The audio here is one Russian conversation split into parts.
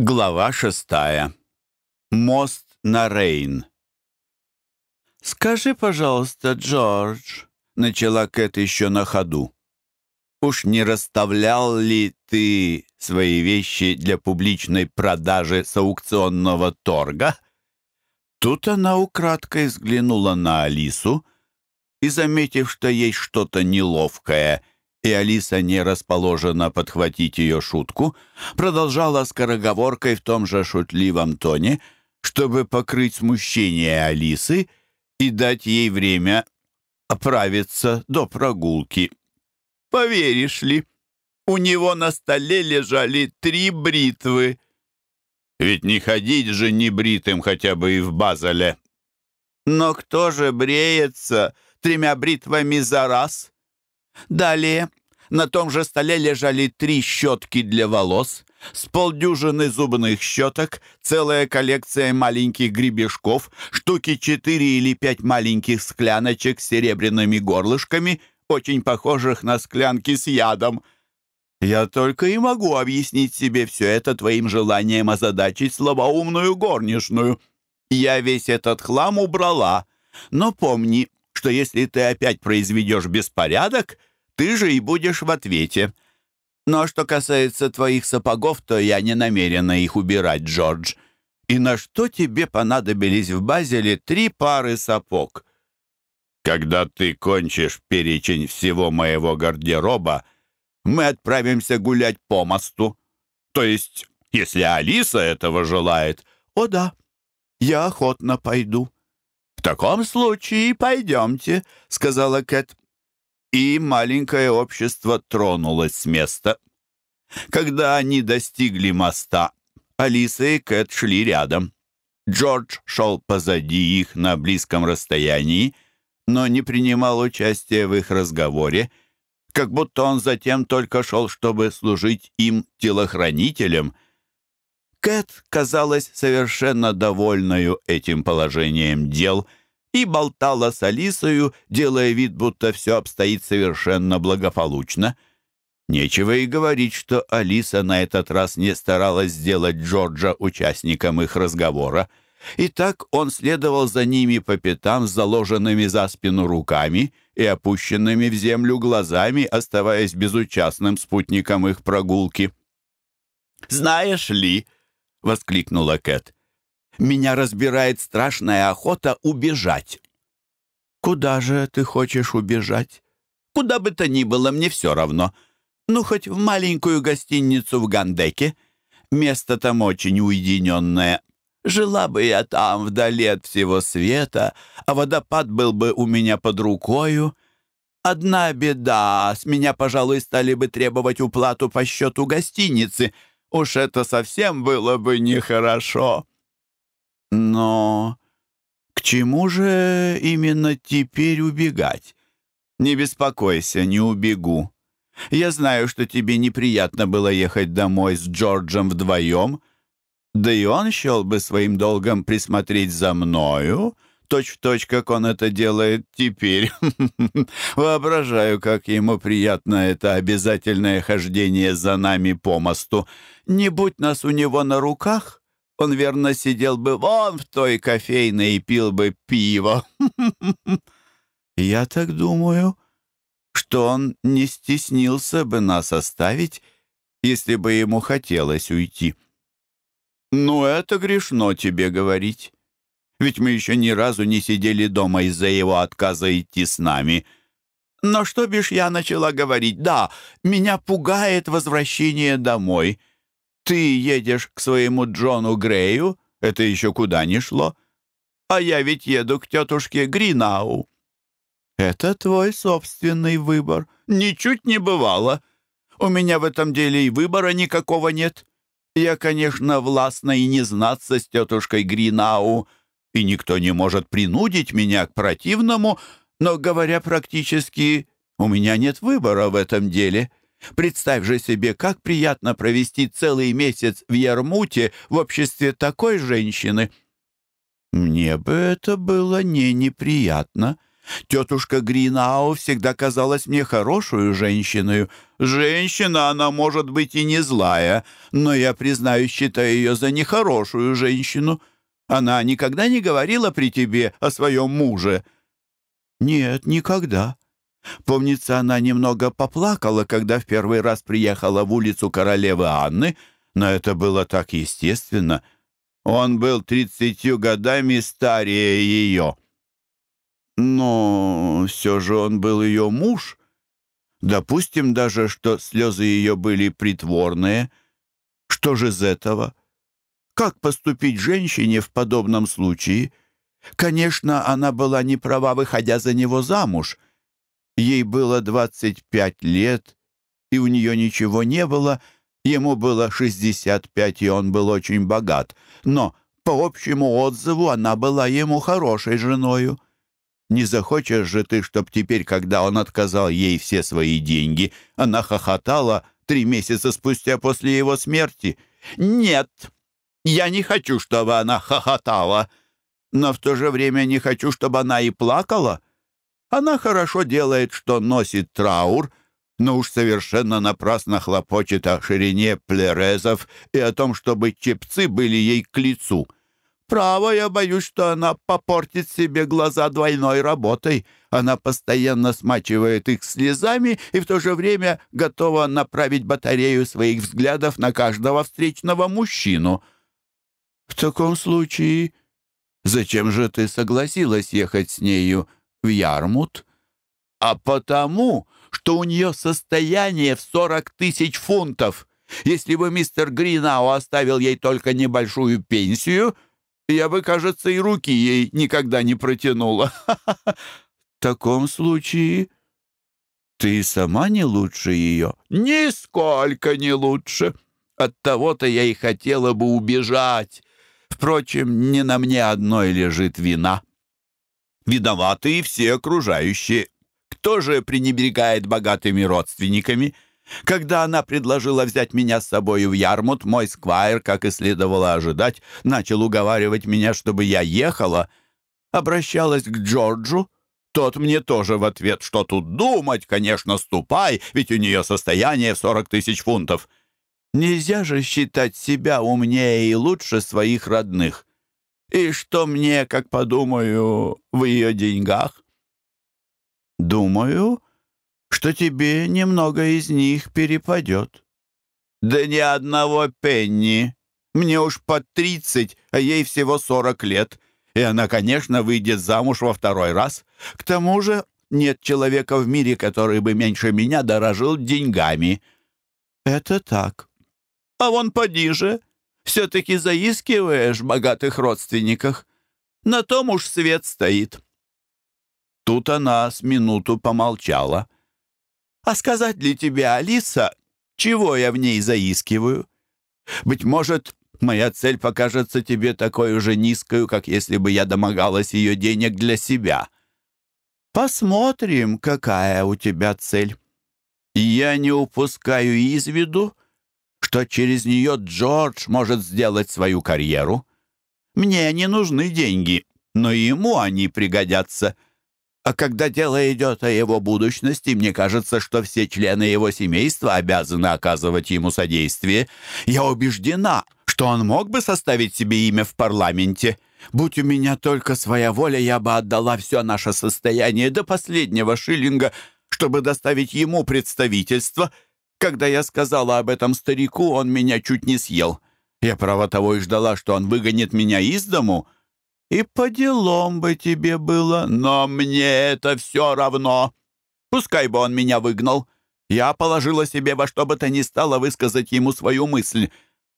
Глава шестая. Мост на Рейн. «Скажи, пожалуйста, Джордж», — начала Кэт еще на ходу, «уж не расставлял ли ты свои вещи для публичной продажи с аукционного торга?» и Алиса, не расположена подхватить ее шутку, продолжала скороговоркой в том же шутливом тоне, чтобы покрыть смущение Алисы и дать ей время оправиться до прогулки. «Поверишь ли, у него на столе лежали три бритвы». «Ведь не ходить же небритым хотя бы и в Базеле». «Но кто же бреется тремя бритвами за раз?» Далее на том же столе лежали три щетки для волос, с полдюжины зубных щеток, целая коллекция маленьких гребешков, штуки четыре или пять маленьких скляночек с серебряными горлышками, очень похожих на склянки с ядом. Я только и могу объяснить себе все это твоим желанием озадачить слабоумную горничную. Я весь этот хлам убрала, но помни, что если ты опять произведешь беспорядок, ты же и будешь в ответе. Но что касается твоих сапогов, то я не намерена их убирать, Джордж. И на что тебе понадобились в Базеле три пары сапог? Когда ты кончишь перечень всего моего гардероба, мы отправимся гулять по мосту. То есть, если Алиса этого желает. О да, я охотно пойду. «В таком случае пойдемте», — сказала Кэт. И маленькое общество тронулось с места. Когда они достигли моста, Алиса и Кэт шли рядом. Джордж шел позади их на близком расстоянии, но не принимал участия в их разговоре, как будто он затем только шел, чтобы служить им телохранителем, Кэт казалась совершенно довольною этим положением дел и болтала с Алисою, делая вид, будто все обстоит совершенно благополучно. Нечего и говорить, что Алиса на этот раз не старалась сделать Джорджа участником их разговора. И так он следовал за ними по пятам с заложенными за спину руками и опущенными в землю глазами, оставаясь безучастным спутником их прогулки. «Знаешь ли», — воскликнула Кэт. «Меня разбирает страшная охота убежать». «Куда же ты хочешь убежать?» «Куда бы то ни было, мне все равно. Ну, хоть в маленькую гостиницу в Гандеке. Место там очень уединенное. Жила бы я там вдали от всего света, а водопад был бы у меня под рукою. Одна беда, с меня, пожалуй, стали бы требовать уплату по счету гостиницы». Уж это совсем было бы нехорошо. Но к чему же именно теперь убегать? Не беспокойся, не убегу. Я знаю, что тебе неприятно было ехать домой с Джорджем вдвоем, да и он счел бы своим долгом присмотреть за мною, точь-в-точь, точь, как он это делает теперь. Воображаю, как ему приятно это обязательное хождение за нами по мосту. Не будь нас у него на руках, он, верно, сидел бы вон в той кофейной и пил бы пиво. Я так думаю, что он не стеснился бы нас оставить, если бы ему хотелось уйти. Ну, это грешно тебе говорить. Ведь мы еще ни разу не сидели дома из-за его отказа идти с нами. Но что бишь я начала говорить? Да, меня пугает возвращение домой — ты едешь к своему Джону Грею, это еще куда ни шло, а я ведь еду к тетушке Гринау. Это твой собственный выбор. Ничуть не бывало. У меня в этом деле и выбора никакого Представь же себе, как приятно провести целый месяц в Ярмуте в обществе такой женщины». «Мне бы это было не неприятно. Тетушка Гринау всегда казалась мне хорошую женщиной. Женщина она, может быть, и не злая, но я, признаюсь, считаю ее за нехорошую женщину. Она никогда не говорила при тебе о своем муже?» «Нет, никогда». Помнится, она немного поплакала, когда в первый раз приехала в улицу королевы Анны, но это было так естественно. Он был тридцатью годами старее ее. Но все же он был ее муж. Допустим даже, что слезы ее были притворные. Что же из этого? Как поступить женщине в подобном случае? Конечно, она была не права, выходя за него замуж — Ей было 25 лет, и у нее ничего не было. Ему было 65, и он был очень богат. Но, по общему отзыву, она была ему хорошей женою. Не захочешь же ты, чтоб теперь, когда он отказал ей все свои деньги, она хохотала три месяца спустя после его смерти? Нет, я не хочу, чтобы она хохотала, но в то же время не хочу, чтобы она и плакала. Она хорошо делает, что носит траур, но уж совершенно напрасно хлопочет о ширине плерезов и о том, чтобы чепцы были ей к лицу». Право, я боюсь, что она попортит себе глаза двойной работой. Она постоянно виноваты и все окружающие. Кто же пренебрегает богатыми родственниками? Когда она предложила взять меня с собой в Ярмут, мой сквайр, как и следовало ожидать, начал уговаривать меня, чтобы я ехала. Обращалась к Джорджу. Тот мне тоже в ответ, что тут думать, конечно, ступай, ведь у нее состояние в 40 тысяч фунтов. Нельзя же считать себя умнее и лучше своих родных. И что мне, как подумаю, в ее деньгах? Думаю, что тебе немного из них перепадет». «Да ни одного пенни. Мне уж под тридцать, все-таки заискиваешь в богатых родственниках. На том уж свет стоит». Тут она с минуту помолчала. «А сказать ли тебе, Алиса, чего я в ней заискиваю? Быть может, моя цель покажется тебе такой же низкою, как если бы я домогалась ее денег для себя. Посмотрим, какая у тебя цель. Я не упускаю из виду, что через нее Джордж может сделать свою карьеру. Мне не нужны деньги, но ему они пригодятся. А когда дело идет о его будущности, мне кажется, что все члены его семейства обязаны оказывать ему содействие. Я убеждена, что он мог бы составить себе имя в парламенте. Будь у меня только своя воля, я бы отдала все наше состояние до последнего шиллинга, чтобы доставить ему представительство — когда я сказала об этом старику, он меня чуть не съел. Я, право того, и ждала, что он выгонит меня из дому. И по делам бы тебе было, но мне это все равно. Пускай бы он меня выгнал. Я положила себе во что бы то ни стало высказать ему свою мысль.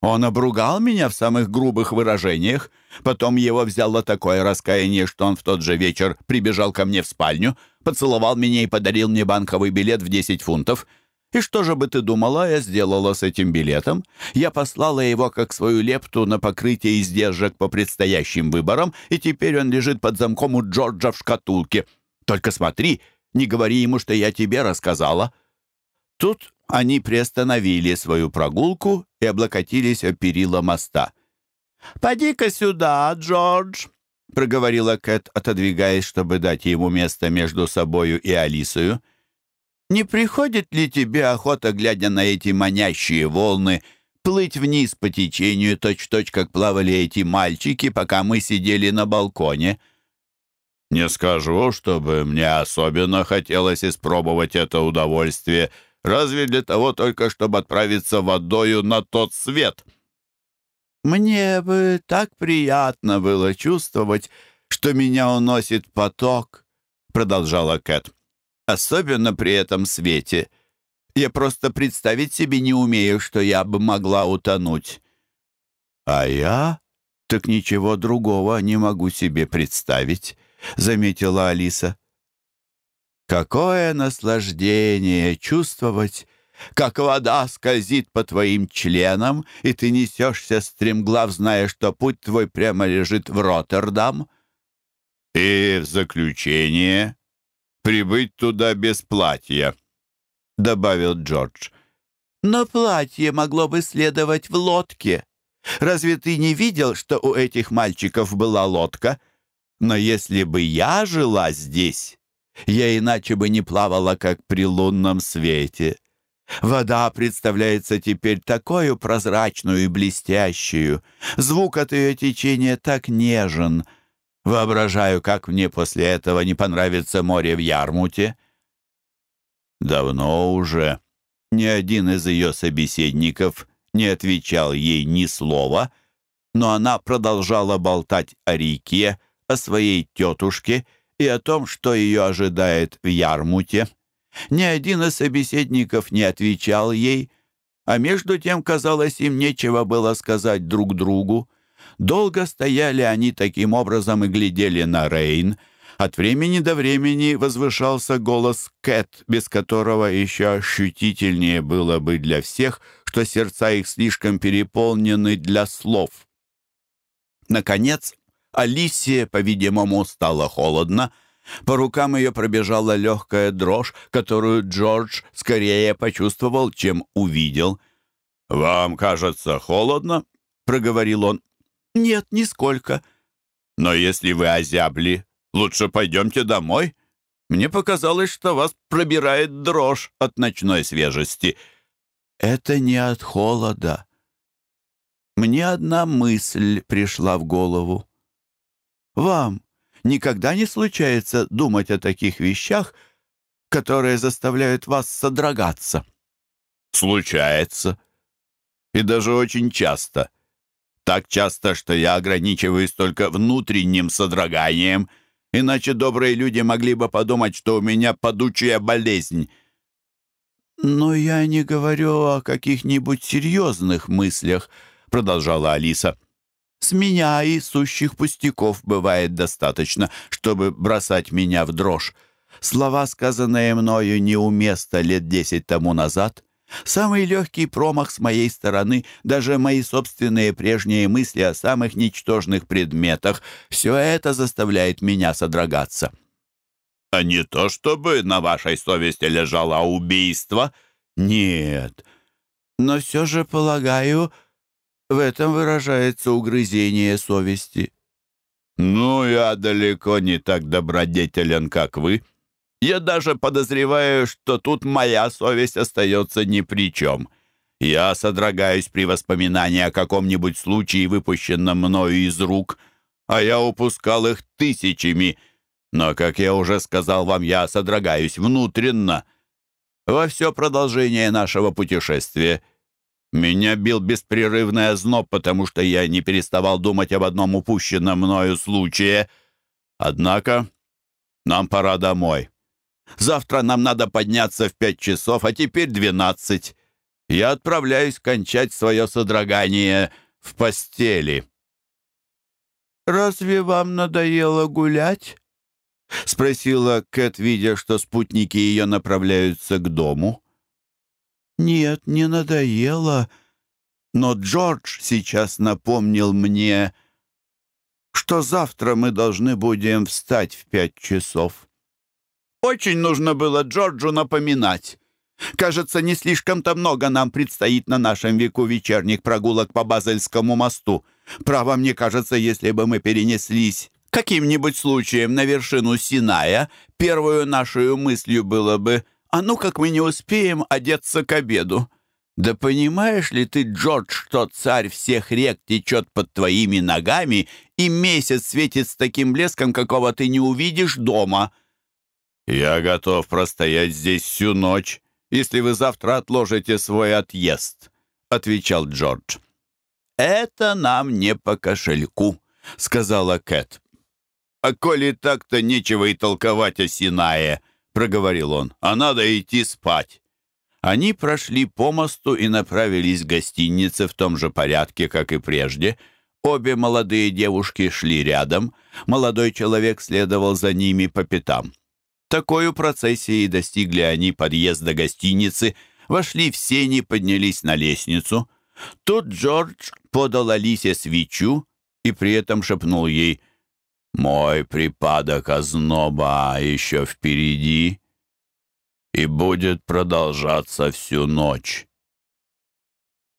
Он обругал меня в самых грубых выражениях. Потом его взяло такое раскаяние, что он в тот же вечер прибежал ко мне в спальню, поцеловал меня и подарил мне банковый билет в 10 фунтов — и что же бы ты думала, я сделала с этим билетом? Я послала его как свою лепту на покрытие издержек по предстоящим выборам, и теперь он лежит под замком у Джорджа в шкатулке. Только смотри, не говори ему, что я тебе рассказала». Тут они приостановили свою прогулку и облокотились о перила моста. «Поди-ка сюда, Джордж!» — Не приходит ли тебе охота, глядя на эти манящие волны, плыть вниз по течению, точь-в-точь, -точь, как плавали эти мальчики, пока мы сидели на балконе?» «Не скажу, чтобы мне особенно хотелось испробовать это удовольствие, разве для того только, чтобы отправиться водою на тот свет?» «Мне бы так приятно было чувствовать, что меня уносит поток», — продолжала Кэт особенно при этом свете. Я просто представить себе не умею, что я бы могла утонуть. А я так ничего другого не могу себе представить, заметила Алиса. Какое наслаждение чувствовать, как вода скользит по твоим членам, и ты несешься стремглав, зная, что путь твой прямо лежит в Роттердам. И в заключение прибыть туда без платья», — добавил Джордж. «Но платье могло бы следовать в лодке. Разве ты не видел, что у этих мальчиков была лодка? Но если бы я жила здесь, я иначе бы не плавала, как при лунном свете. Вода представляется теперь такую прозрачную и блестящую. Звук от ее течения так нежен». Воображаю, как мне после этого не понравится море в Ярмуте». Давно уже ни один из ее собеседников не отвечал ей ни слова, но она продолжала болтать о реке, о своей тетушке и о том, что ее ожидает в Ярмуте. Ни один из собеседников не отвечал ей, а между тем, казалось, им нечего было сказать друг другу. Долго стояли они таким образом и глядели на Рейн. От времени до времени возвышался голос Кэт, без которого еще ощутительнее было бы для всех, что сердца их слишком переполнены для слов. Наконец, Алисия, по-видимому, стало холодно, по рукам ее пробежала легкая дрожь, которую Джордж скорее почувствовал, чем увидел. «Вам кажется холодно?» — проговорил он. «Нет, нисколько». «Но если вы озябли, лучше пойдемте домой. Мне показалось, что вас пробирает дрожь от ночной свежести». «Это не от холода. Мне одна мысль пришла в голову. Вам никогда не случается думать о таких вещах, которые заставляют вас содрогаться?» «Случается. И даже очень часто». Так часто, что я ограничиваюсь только внутренним содроганием, иначе добрые люди могли бы подумать, что у меня подучая болезнь. «Но я не говорю о каких-нибудь серьезных мыслях», — продолжала Алиса. «С меня и сущих пустяков бывает достаточно, чтобы бросать меня в дрожь. Слова, сказанные мною неуместно лет десять тому назад, — Самый легкий промах с моей стороны, даже мои собственные прежние мысли о самых ничтожных предметах, все это заставляет меня содрогаться. А не то, чтобы на вашей совести лежало убийство. Нет. Но все же, полагаю, в этом выражается угрызение совести. Ну, я далеко не так добродетелен, как вы. Я даже подозреваю, что тут моя совесть остается ни при чем. Я содрогаюсь при воспоминании о каком-нибудь случае, выпущенном мною из рук, а я упускал их тысячами. Но, как я уже сказал вам, я содрогаюсь внутренно. Во все продолжение нашего путешествия меня бил беспрерывный озноб, потому что я не переставал думать об одном упущенном мною случае. Однако нам пора домой». Завтра нам надо подняться в пять часов, а теперь двенадцать. Я отправляюсь кончать свое содрогание в постели». «Разве вам надоело гулять?» — спросила Кэт, видя, что спутники ее направляются к дому. «Нет, не надоело. Но Джордж сейчас напомнил мне, что завтра мы должны будем встать в пять часов». «Очень нужно было Джорджу напоминать. Кажется, не слишком-то много нам предстоит на нашем веку вечерних прогулок по Базельскому мосту. Право, мне кажется, если бы мы перенеслись Каким-нибудь случаем на вершину Синая первую нашу мыслью было бы «А ну, как мы не успеем одеться к обеду!» Да понимаешь ли ты, Джордж, что царь всех рек течет под твоими ногами, и месяц светит с таким блеском, какого ты не увидишь дома? Я готов простоять Такою процессией достигли они подъезда гостиницы, вошли в сени, поднялись на лестницу. Тут Джордж подал Алисе свечу и при этом шепнул ей «Мой припадок озноба еще впереди и будет продолжаться всю ночь».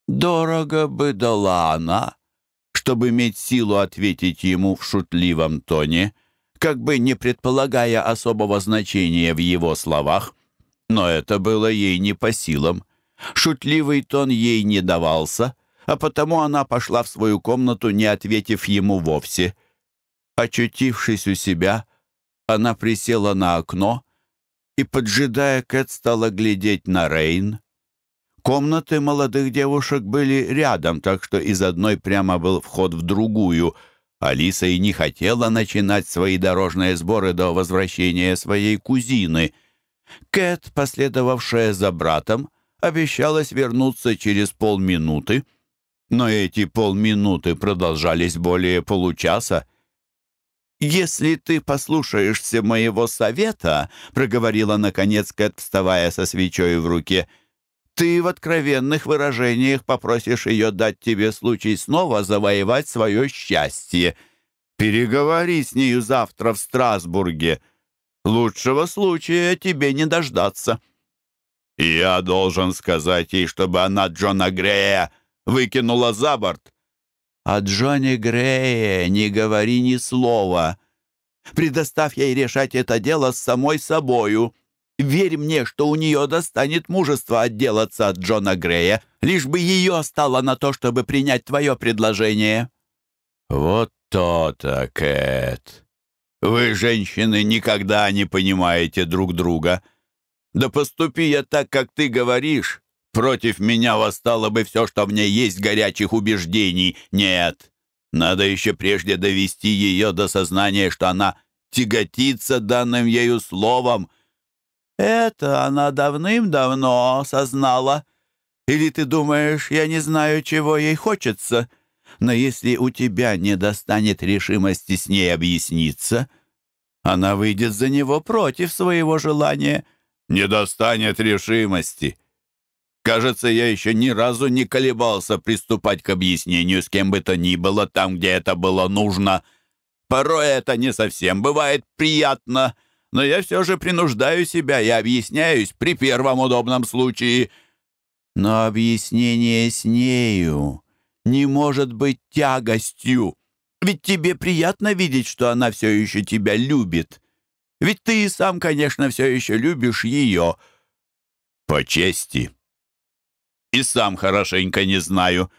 «Дорого бы дала она», чтобы иметь силу ответить ему в шутливом тоне – как бы не предполагая особого значения в его словах. Но это было ей не по силам. Шутливый тон ей не давался, а потому она пошла в свою комнату, не ответив ему вовсе. Очутившись у себя, она присела на окно и, поджидая Кэт, стала глядеть на Рейн. Комнаты молодых девушек были рядом, так что из одной прямо был вход в другую — Алиса и не хотела начинать свои дорожные сборы до возвращения своей кузины. Кэт, последовавшая за братом, обещалась вернуться через полминуты, но эти полминуты продолжались более получаса. «Если ты послушаешься моего совета», — проговорила наконец Кэт, вставая со свечой в руке, — ты в откровенных выражениях попросишь ее дать тебе случай снова завоевать свое счастье. Переговори с нею завтра в Страсбурге. Лучшего случая тебе не дождаться. Я должен сказать ей, чтобы она Джона Грея выкинула за борт. О Джоне Грея не говори ни слова. Предоставь ей решать это дело с самой собою». Верь мне, что у нее достанет мужество отделаться от Джона Грея, лишь бы ее стало на то, чтобы принять твое предложение». «Вот то-то, Кэт. Вы, женщины, никогда не понимаете друг друга. Да поступи я так, как ты говоришь». Против меня восстало бы все, что в ней есть горячих убеждений. Нет, надо еще прежде довести ее до сознания, что она тяготится данным ею словом, это она давным-давно осознала. Или ты думаешь, я не знаю, чего ей хочется? Но если у тебя не достанет решимости с ней объясниться, она выйдет за него против своего желания. Не достанет решимости. Кажется, я еще ни разу не колебался приступать к объяснению с кем бы то ни было там, где это было нужно. Порой это не совсем бывает приятно — но я все же принуждаю себя и объясняюсь при первом удобном случае. Но объяснение с нею не может быть тягостью. Ведь тебе приятно видеть, что она все еще тебя любит. Ведь ты и сам, конечно, все еще любишь ее. По чести. И сам хорошенько не знаю.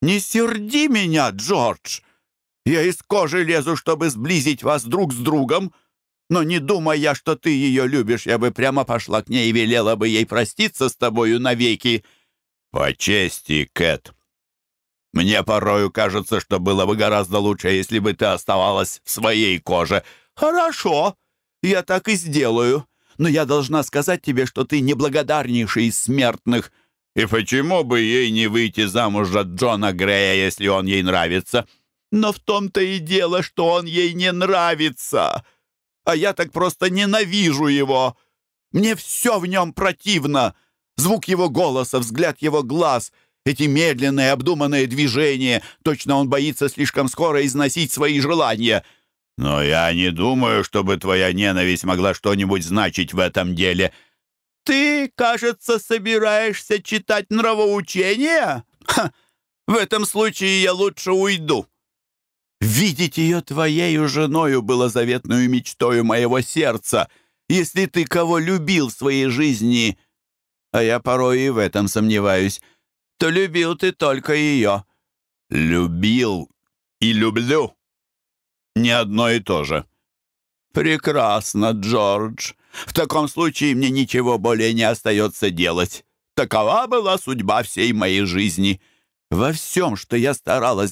Не серди меня, Джордж. Я из кожи лезу, чтобы сблизить вас друг с другом, но не думая, я, что ты ее любишь, я бы прямо пошла к ней и велела бы ей проститься с тобою навеки». «По чести, Кэт. Мне порою кажется, что было бы гораздо лучше, если бы ты оставалась в своей коже». «Хорошо, я так и сделаю. Но я должна сказать тебе, что ты неблагодарнейший из смертных». «И почему бы ей не выйти замуж за Джона Грея, если он ей нравится?» «Но в том-то и дело, что он ей не нравится!» А я так просто ненавижу его. Мне все в нем противно. Звук его голоса, взгляд его глаз, эти медленные, обдуманные движения. Точно он боится слишком скоро износить свои желания. Но я не думаю, чтобы твоя ненависть могла что-нибудь значить в этом деле. «Ты, кажется, собираешься читать нравоучение? Ха, в этом случае я лучше уйду. Видеть ее твоею женою было заветную мечтою моего сердца. Если ты кого любил в своей жизни, а я порой и в этом сомневаюсь, то любил ты только ее.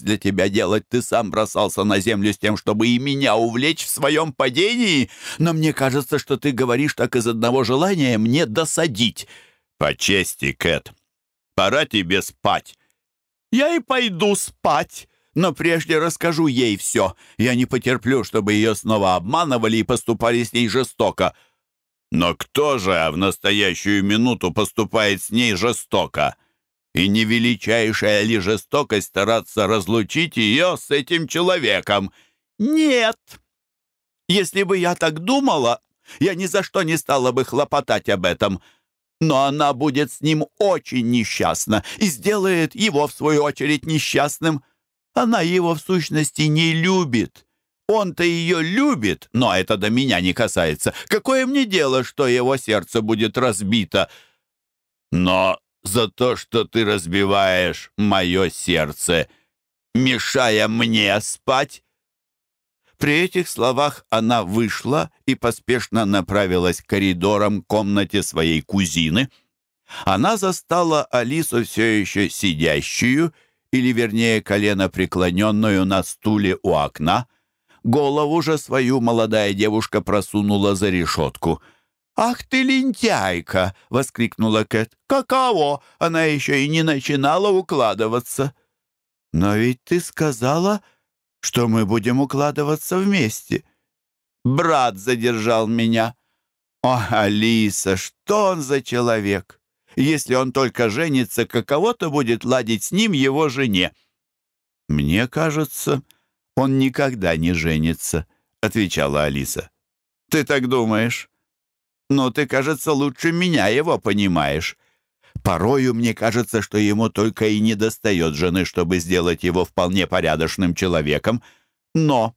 Любил и люблю. и не невеличайшая ли жестокость стараться разлучить ее с этим человеком? Нет! Если бы я так думала, я ни за что не стала бы хлопотать об этом. Но она будет с ним очень несчастна и сделает его, в свою очередь, несчастным. Она его, в сущности, не любит. Он-то ее любит, но это до меня не касается. Какое мне дело, что его сердце будет разбито? Но за то, что ты разбиваешь мое сердце, мешая мне спать». При этих словах она вышла и поспешно направилась коридором к комнате своей кузины. Она застала Алису все еще сидящую, или, вернее, колено преклоненную на стуле у окна. Голову же свою молодая девушка просунула за решетку — «Ах ты лентяйка!» — воскликнула Кэт. «Каково! Она еще и не начинала укладываться!» «Но ведь ты сказала, что мы будем укладываться вместе!» «Брат задержал меня!» «О, Алиса, что он за человек! Если он только женится, каково-то будет ладить с ним его жене!» «Мне кажется, он никогда не женится», — отвечала Алиса. «Ты так думаешь?» но ты, кажется, лучше меня его понимаешь. Порою мне кажется, что ему только и не достает жены, чтобы сделать его вполне порядочным человеком. Но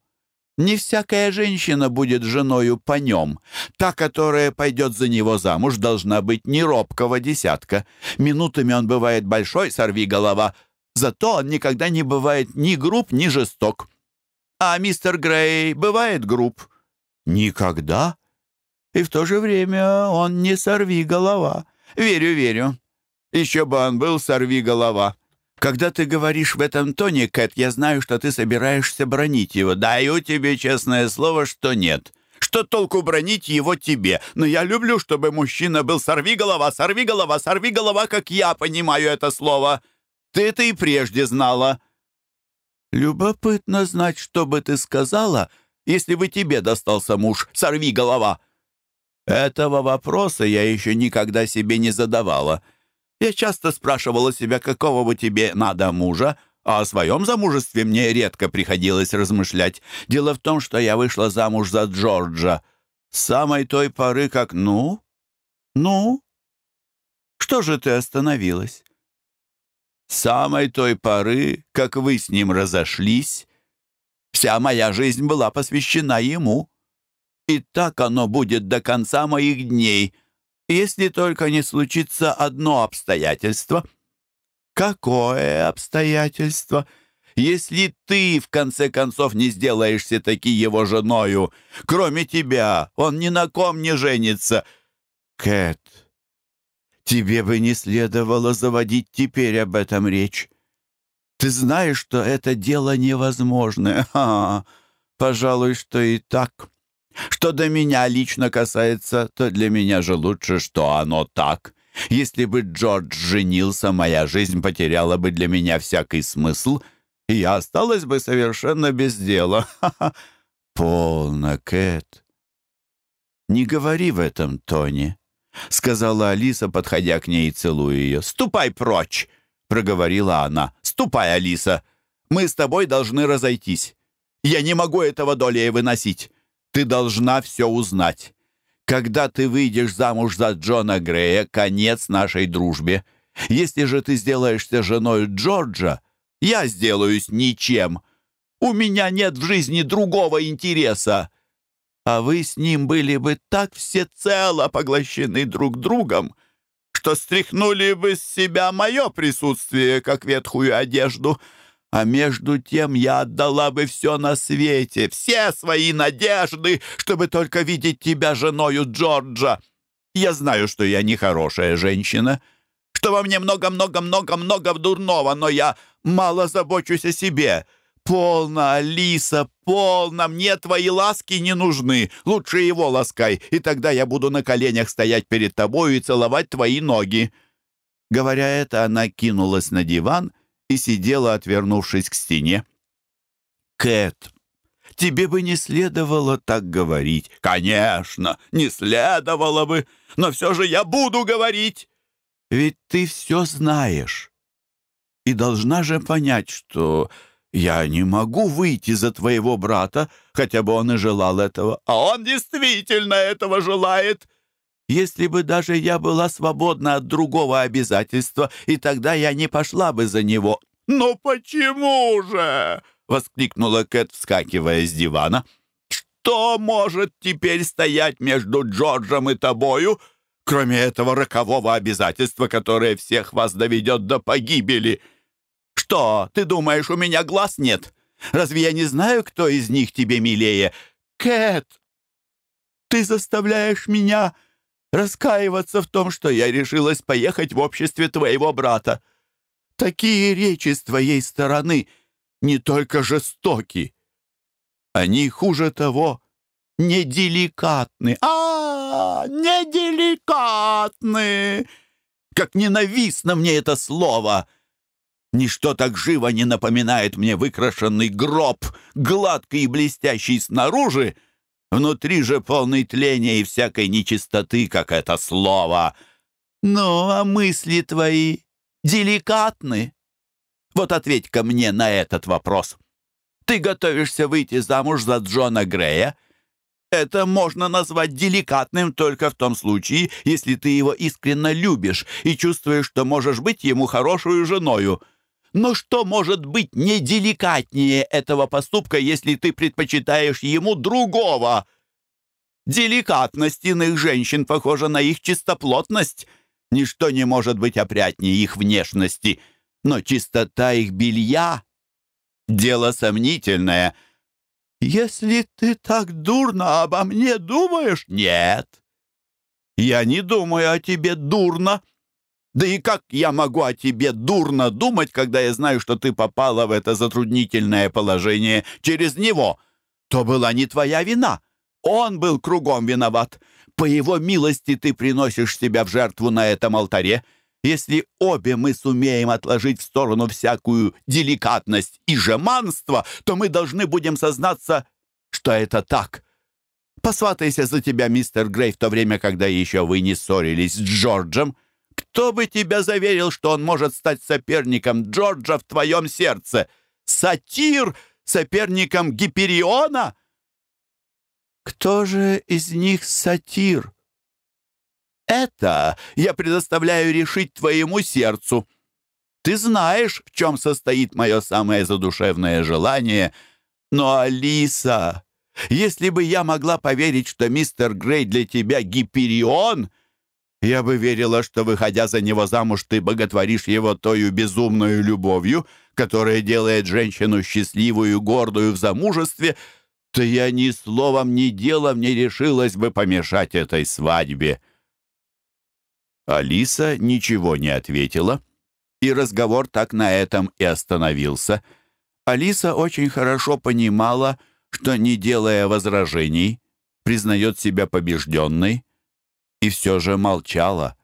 не всякая женщина будет женою по нем. Та, которая пойдет за него замуж, должна быть не робкого десятка. Минутами он бывает большой, сорви голова. Зато он никогда не бывает ни груб, ни жесток. А мистер Грей бывает груб? Никогда? и в то же время он не сорви голова. Верю, верю. Еще бы он был сорви голова. Когда ты говоришь в этом тоне, Кэт, я знаю, что ты собираешься бронить его. Даю тебе честное слово, что нет. Что толку бронить его тебе? Но я люблю, чтобы мужчина был сорви голова, сорви голова, сорви голова, как я понимаю это слово. Ты это и прежде знала. Любопытно знать, что бы ты сказала, если бы тебе достался муж, сорви голова. Этого вопроса я еще никогда себе не задавала. Я часто спрашивала себя, какого бы тебе надо мужа, а о своем замужестве мне редко приходилось размышлять. Дело в том, что я вышла замуж за Джорджа. С самой той поры, как «ну?» «Ну?» «Что же ты остановилась?» С самой той поры, как вы с ним разошлись, вся моя жизнь была посвящена ему. И так оно будет до конца моих дней, если только не случится одно обстоятельство. Какое обстоятельство? Если ты, в конце концов, не сделаешься таки его женою, кроме тебя, он ни на ком не женится. Кэт, тебе бы не следовало заводить теперь об этом речь. Ты знаешь, что это дело невозможное. А, пожалуй, что и так что до меня лично касается, то для меня же лучше, что оно так. Если бы Джордж женился, моя жизнь потеряла бы для меня всякий смысл, и я осталась бы совершенно без дела. Полно, Кэт. Не говори в этом тоне, — сказала Алиса, подходя к ней и целуя ее. «Ступай прочь!» — проговорила она. «Ступай, Алиса! Мы с тобой должны разойтись. Я не могу этого долей выносить. Ты должна все узнать. Когда ты выйдешь замуж за Джона Грея, конец нашей дружбе. Если же ты сделаешься женой Джорджа, я сделаюсь ничем. У меня нет в жизни другого интереса. А вы с ним были бы так А между тем я отдала бы все на свете, все свои надежды, чтобы только видеть тебя женою Джорджа. Я знаю, что я не хорошая женщина, что во мне много-много-много-много дурного, но я мало забочусь о себе. Полно, Алиса, полно, мне твои ласки не нужны. Лучше его ласкай, и тогда я буду на коленях стоять перед тобой и целовать твои ноги». Говоря это, она кинулась на диван — и сидела, отвернувшись к стене. «Кэт, тебе бы не следовало так говорить». «Конечно, не следовало бы, но все же я буду говорить». «Ведь ты все знаешь и должна же понять, что я не могу выйти за твоего брата, хотя бы он и желал этого. А он действительно этого желает. Если бы даже я была свободна от другого обязательства, и тогда я не пошла бы за него. «Но почему же?» — воскликнула Кэт, вскакивая с раскаиваться в том, что я решилась поехать в обществе твоего брата. Такие речи с твоей стороны не только жестоки. Они, хуже того, неделикатны. а, -а, -а неделикатны! Как ненавистно мне это слово! Ничто так живо не напоминает мне выкрашенный гроб, гладкий и блестящий снаружи, — Внутри же полный тления и всякой нечистоты, как это слово. Ну, а мысли твои деликатны. Вот ответь ко мне на этот вопрос. Ты готовишься выйти замуж за Джона Грея? Это можно назвать деликатным только в том случае, если ты его искренне любишь и чувствуешь, что можешь быть ему хорошую женою. Но что может быть неделикатнее этого Да и как я могу о тебе дурно думать, когда я знаю, что ты попала в это затруднительное положение через него? То была не твоя вина. Он был кругом виноват. По его милости ты приносишь себя в жертву на этом алтаре. Если обе мы сумеем отложить в сторону всякую деликатность и жеманство, то мы должны будем сознаться, что это так. Посватайся за тебя, мистер Грей, в то время, когда еще вы не ссорились с Джорджем, Кто бы тебя заверил, что он может стать соперником Джорджа в твоем сердце? Сатир соперником Гипериона? Кто же из них сатир? Это я предоставляю решить твоему сердцу. Ты знаешь, в чем состоит мое самое задушевное желание. Но, Алиса, если бы я могла поверить, что мистер Грей для тебя Гиперион — я бы верила, что, выходя за него замуж, ты боготворишь его тою безумную любовью, которая делает женщину счастливую, гордую в замужестве, то я ни словом, ни делом не решилась и все же молчала.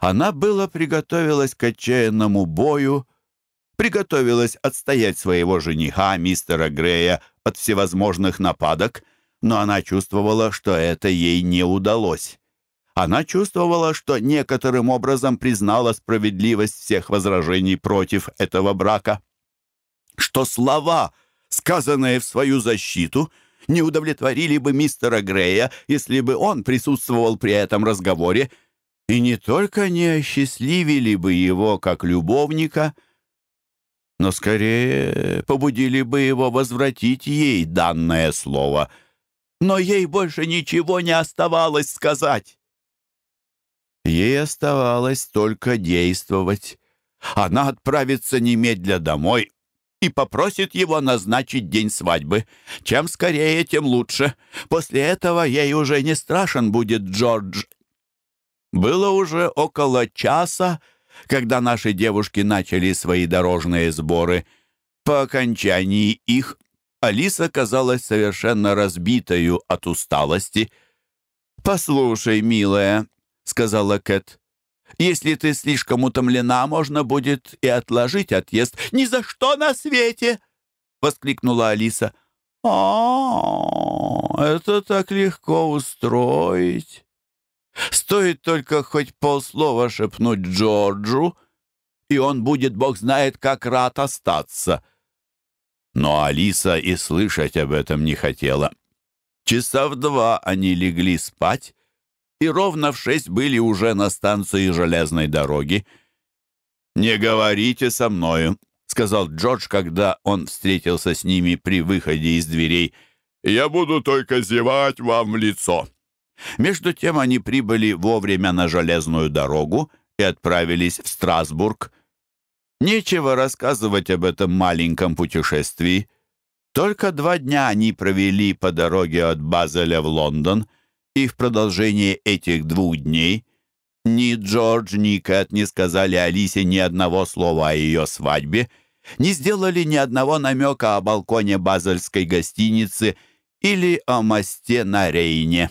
Она было приготовилась к отчаянному бою, приготовилась отстоять своего жениха, мистера Грея, от всевозможных нападок, но она чувствовала, что это ей не удалось. Она чувствовала, что некоторым образом признала справедливость всех возражений против этого брака. Что слова, сказанные в свою защиту, — не удовлетворили бы мистера Грея, если бы он присутствовал при этом разговоре, и не только не осчастливили бы его как любовника, но скорее побудили бы его возвратить ей данное слово. Но ей больше ничего не оставалось сказать. Ей оставалось только действовать. Она отправится немедля домой, и попросит его назначить день свадьбы. Чем скорее, тем лучше. После этого ей уже не страшен будет Джордж. Было уже около часа, когда наши девушки начали свои дорожные сборы. По окончании их Алиса казалась совершенно разбитою от усталости. «Послушай, милая», — сказала Кэт, если ты слишком утомлена, можно будет и отложить отъезд. Ни за что на свете!» — воскликнула Алиса. «О, а, это так легко устроить. Стоит только хоть полслова шепнуть Джорджу, и он будет, бог знает, как рад остаться». Но Алиса и слышать об этом не хотела. Часа в два они легли спать, и ровно в шесть были уже на станции железной дороги. «Не говорите со мною», — сказал Джордж, когда он встретился с ними при выходе из дверей. «Я буду только зевать вам в лицо». Между тем они прибыли вовремя на железную дорогу и отправились в Страсбург. Нечего рассказывать об этом маленьком путешествии. Только два дня они провели по дороге от Базеля в Лондон — и в продолжение этих двух дней ни Джордж, ни Кэт не сказали Алисе ни одного слова о ее свадьбе, не сделали ни одного намека о балконе базальской гостиницы или о мосте на Рейне.